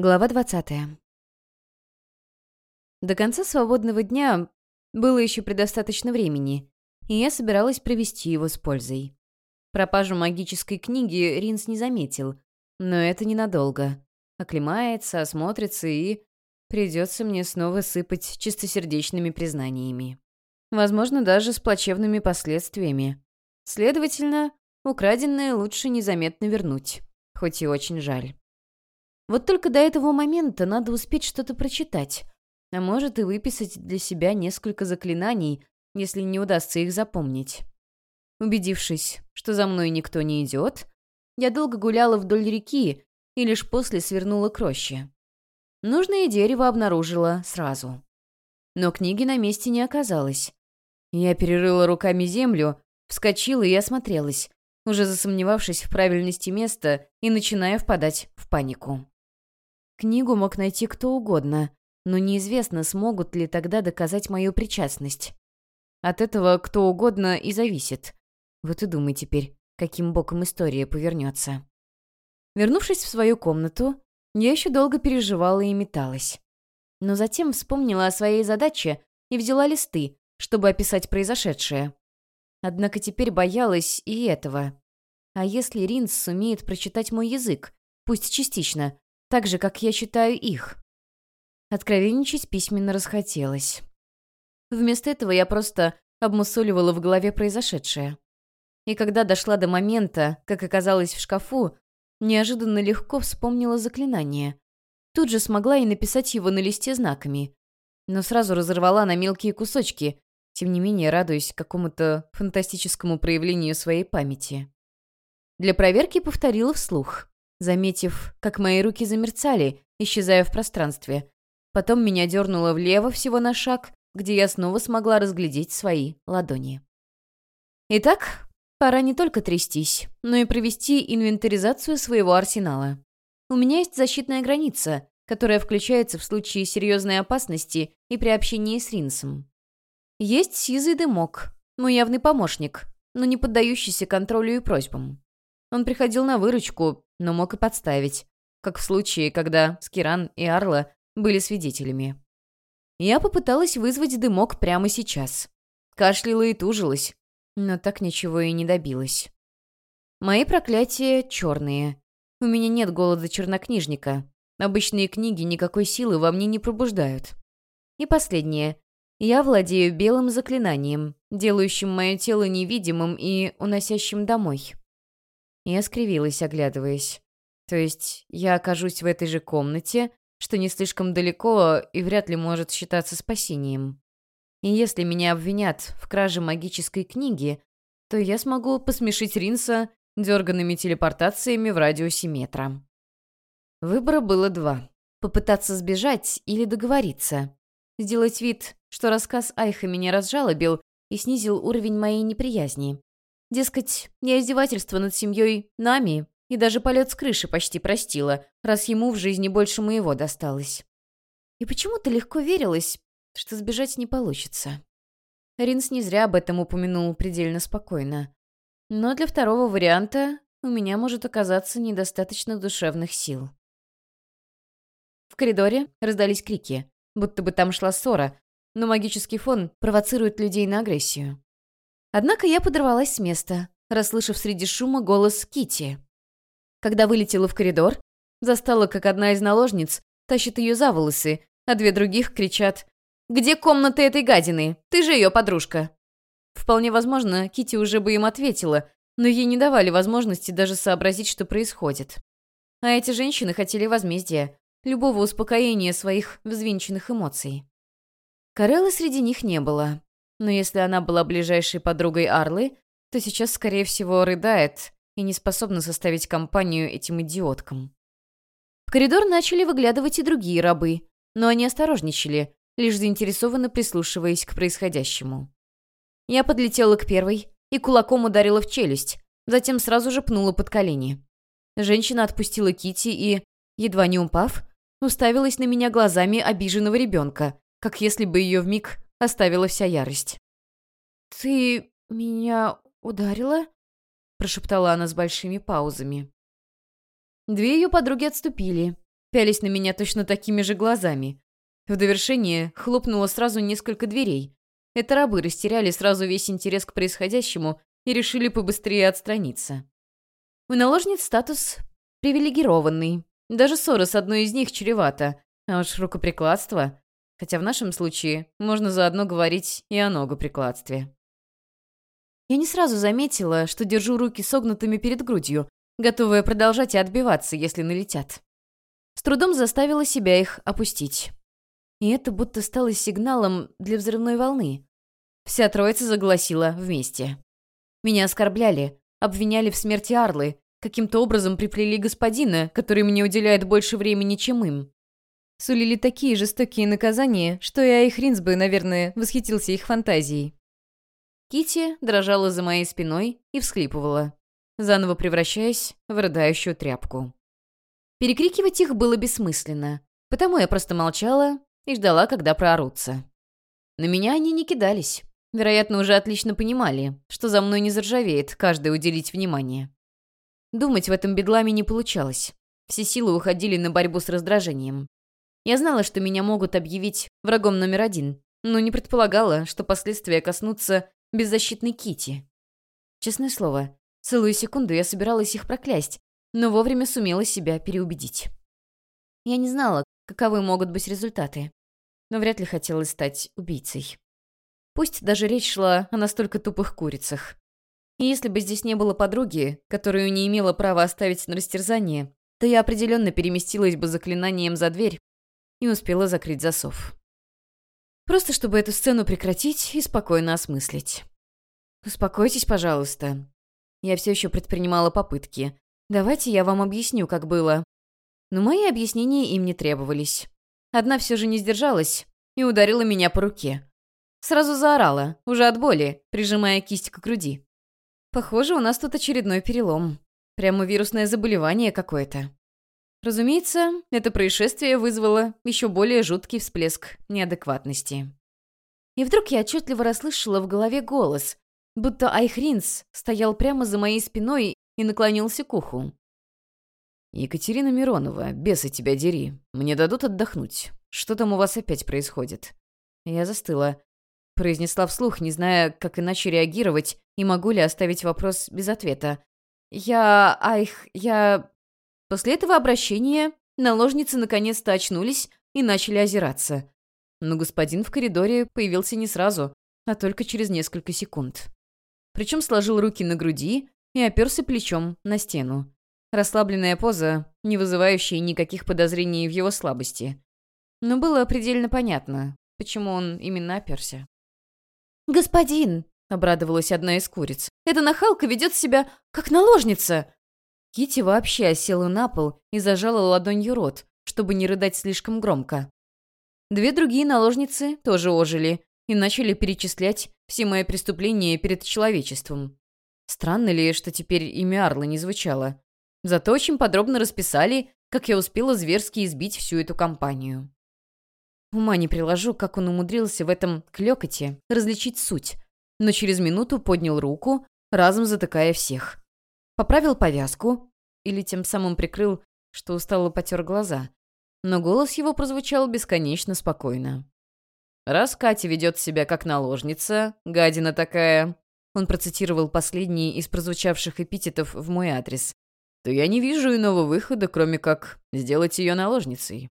Глава 20. До конца свободного дня было еще предостаточно времени, и я собиралась провести его с пользой. Пропажу магической книги Ринс не заметил, но это ненадолго. Оклемается, осмотрится и... Придется мне снова сыпать чистосердечными признаниями. Возможно, даже с плачевными последствиями. Следовательно, украденное лучше незаметно вернуть, хоть и очень жаль. Вот только до этого момента надо успеть что-то прочитать, а может и выписать для себя несколько заклинаний, если не удастся их запомнить. Убедившись, что за мной никто не идет, я долго гуляла вдоль реки и лишь после свернула к роще. Нужное дерево обнаружила сразу. Но книги на месте не оказалось. Я перерыла руками землю, вскочила и осмотрелась, уже засомневавшись в правильности места и начиная впадать в панику. Книгу мог найти кто угодно, но неизвестно, смогут ли тогда доказать мою причастность. От этого кто угодно и зависит. Вот и думай теперь, каким боком история повернется. Вернувшись в свою комнату, я еще долго переживала и металась. Но затем вспомнила о своей задаче и взяла листы, чтобы описать произошедшее. Однако теперь боялась и этого. А если Ринс сумеет прочитать мой язык, пусть частично, так же, как я читаю их. Откровенничать письменно расхотелось. Вместо этого я просто обмусоливала в голове произошедшее. И когда дошла до момента, как оказалось в шкафу, неожиданно легко вспомнила заклинание. Тут же смогла и написать его на листе знаками. Но сразу разорвала на мелкие кусочки, тем не менее радуясь какому-то фантастическому проявлению своей памяти. Для проверки повторила вслух заметив, как мои руки замерцали, исчезая в пространстве. Потом меня дернуло влево всего на шаг, где я снова смогла разглядеть свои ладони. Итак, пора не только трястись, но и провести инвентаризацию своего арсенала. У меня есть защитная граница, которая включается в случае серьезной опасности и при общении с Ринсом. Есть сизый дымок, мой явный помощник, но не поддающийся контролю и просьбам. Он приходил на выручку, но мог и подставить, как в случае, когда Скиран и Арла были свидетелями. Я попыталась вызвать дымок прямо сейчас. Кашляла и тужилась, но так ничего и не добилась. Мои проклятия черные. У меня нет голода чернокнижника. Обычные книги никакой силы во мне не пробуждают. И последнее. Я владею белым заклинанием, делающим мое тело невидимым и уносящим домой. Я скривилась, оглядываясь. То есть я окажусь в этой же комнате, что не слишком далеко и вряд ли может считаться спасением. И если меня обвинят в краже магической книги, то я смогу посмешить Ринса дерганными телепортациями в радиусе метра. Выбора было два. Попытаться сбежать или договориться. Сделать вид, что рассказ Айха меня разжалобил и снизил уровень моей неприязни. Дескать, я издевательство над семьей нами и даже полет с крыши почти простила, раз ему в жизни больше моего досталось. И почему-то легко верилось, что сбежать не получится. Ринс не зря об этом упомянул предельно спокойно. Но для второго варианта у меня может оказаться недостаточно душевных сил. В коридоре раздались крики, будто бы там шла ссора, но магический фон провоцирует людей на агрессию. Однако я подорвалась с места, расслышав среди шума голос Кити. Когда вылетела в коридор, застала, как одна из наложниц тащит ее за волосы, а две других кричат «Где комната этой гадины? Ты же ее подружка!» Вполне возможно, Кити уже бы им ответила, но ей не давали возможности даже сообразить, что происходит. А эти женщины хотели возмездия, любого успокоения своих взвинченных эмоций. Кареллы среди них не было, но если она была ближайшей подругой Арлы, то сейчас, скорее всего, рыдает и не способна составить компанию этим идиоткам. В коридор начали выглядывать и другие рабы, но они осторожничали, лишь заинтересованно прислушиваясь к происходящему. Я подлетела к первой и кулаком ударила в челюсть, затем сразу же пнула под колени. Женщина отпустила Кити и, едва не упав, уставилась на меня глазами обиженного ребенка, как если бы ее вмиг оставила вся ярость. «Ты меня ударила?» — прошептала она с большими паузами. Две ее подруги отступили, пялись на меня точно такими же глазами. В довершение хлопнуло сразу несколько дверей. Это рабы растеряли сразу весь интерес к происходящему и решили побыстрее отстраниться. У наложниц статус привилегированный. Даже ссора с одной из них чревата. А уж рукоприкладство. Хотя в нашем случае можно заодно говорить и о ногоприкладстве. Я не сразу заметила, что держу руки согнутыми перед грудью, готовая продолжать и отбиваться, если налетят. С трудом заставила себя их опустить. И это будто стало сигналом для взрывной волны. Вся троица загласила вместе. Меня оскорбляли, обвиняли в смерти Арлы, каким-то образом приплели господина, который мне уделяет больше времени, чем им. Сулили такие жестокие наказания, что и Айхринс бы, наверное, восхитился их фантазией. Кити дрожала за моей спиной и всхлипывала, заново превращаясь в рыдающую тряпку. Перекрикивать их было бессмысленно, потому я просто молчала и ждала, когда проорутся. На меня они не кидались. Вероятно, уже отлично понимали, что за мной не заржавеет каждый уделить внимание. Думать в этом бедламе не получалось. Все силы уходили на борьбу с раздражением. Я знала, что меня могут объявить врагом номер один, но не предполагала, что последствия коснутся беззащитной Кити. Честное слово, целую секунду я собиралась их проклясть, но вовремя сумела себя переубедить. Я не знала, каковы могут быть результаты, но вряд ли хотела стать убийцей. Пусть даже речь шла о настолько тупых курицах. И если бы здесь не было подруги, которую не имела права оставить на растерзание, то я определенно переместилась бы заклинанием за дверь и успела закрыть засов. Просто чтобы эту сцену прекратить и спокойно осмыслить. «Успокойтесь, пожалуйста». Я все еще предпринимала попытки. «Давайте я вам объясню, как было». Но мои объяснения им не требовались. Одна все же не сдержалась и ударила меня по руке. Сразу заорала, уже от боли, прижимая кисть к груди. Похоже, у нас тут очередной перелом. Прямо вирусное заболевание какое-то. Разумеется, это происшествие вызвало еще более жуткий всплеск неадекватности. И вдруг я отчетливо расслышала в голове голос, будто Айхринс стоял прямо за моей спиной и наклонился к уху. «Екатерина Миронова, бесы тебя дери. Мне дадут отдохнуть. Что там у вас опять происходит?» Я застыла. Произнесла вслух, не зная, как иначе реагировать, и могу ли оставить вопрос без ответа. «Я... Айх... Я...» После этого обращения наложницы наконец-то очнулись и начали озираться. Но господин в коридоре появился не сразу, а только через несколько секунд. Причем сложил руки на груди и оперся плечом на стену. Расслабленная поза, не вызывающая никаких подозрений в его слабости. Но было предельно понятно, почему он именно оперся. «Господин!» — обрадовалась одна из куриц. «Эта нахалка ведет себя как наложница!» Кити вообще села на пол и зажала ладонью рот, чтобы не рыдать слишком громко. Две другие наложницы тоже ожили и начали перечислять все мои преступления перед человечеством. Странно ли, что теперь имя Арла не звучало? Зато очень подробно расписали, как я успела зверски избить всю эту компанию. Ума не приложу, как он умудрился в этом клёкоте различить суть, но через минуту поднял руку, разом затыкая всех. Поправил повязку, или тем самым прикрыл, что устало потер глаза, но голос его прозвучал бесконечно спокойно. «Раз Катя ведет себя как наложница, гадина такая», он процитировал последние из прозвучавших эпитетов в мой адрес, то я не вижу иного выхода, кроме как сделать ее наложницей.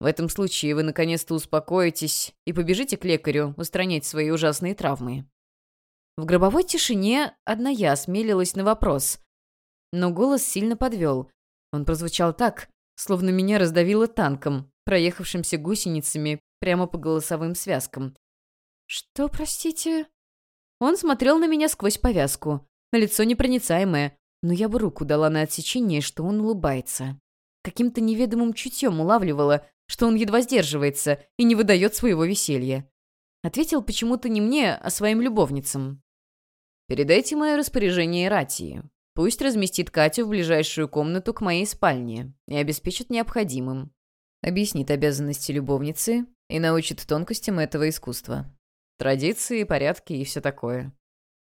В этом случае вы наконец-то успокоитесь и побежите к лекарю устранять свои ужасные травмы. В гробовой тишине одна я осмелилась на вопрос, но голос сильно подвел. Он прозвучал так, словно меня раздавило танком, проехавшимся гусеницами прямо по голосовым связкам. «Что, простите?» Он смотрел на меня сквозь повязку, лицо непроницаемое, но я бы руку дала на отсечение, что он улыбается. Каким-то неведомым чутьем улавливала, что он едва сдерживается и не выдает своего веселья. Ответил почему-то не мне, а своим любовницам. «Передайте мое распоряжение Ратии. Пусть разместит Катю в ближайшую комнату к моей спальне и обеспечит необходимым. Объяснит обязанности любовницы и научит тонкостям этого искусства. Традиции, порядки и все такое.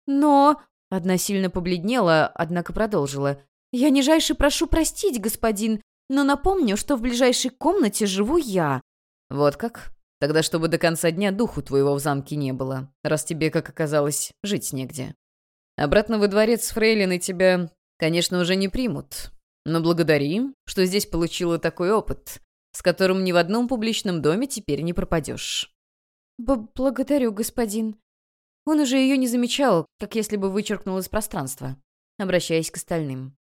Но Одна сильно побледнела, однако продолжила. «Я нижайше прошу простить, господин, но напомню, что в ближайшей комнате живу я». «Вот как? Тогда чтобы до конца дня духу твоего в замке не было, раз тебе, как оказалось, жить негде. Обратно во дворец Фрейлины тебя, конечно, уже не примут, но благодари, что здесь получила такой опыт, с которым ни в одном публичном доме теперь не пропадешь». Б «Благодарю, господин». Он уже ее не замечал, как если бы вычеркнул из пространства, обращаясь к остальным.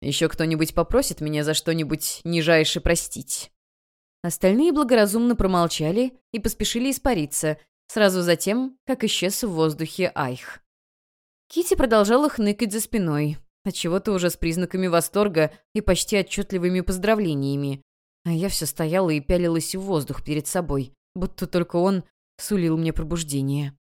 «Еще кто-нибудь попросит меня за что-нибудь нижайше простить?» Остальные благоразумно промолчали и поспешили испариться, сразу за тем, как исчез в воздухе Айх. Кити продолжала хныкать за спиной, отчего-то уже с признаками восторга и почти отчетливыми поздравлениями. А я все стояла и пялилась в воздух перед собой, будто только он сулил мне пробуждение.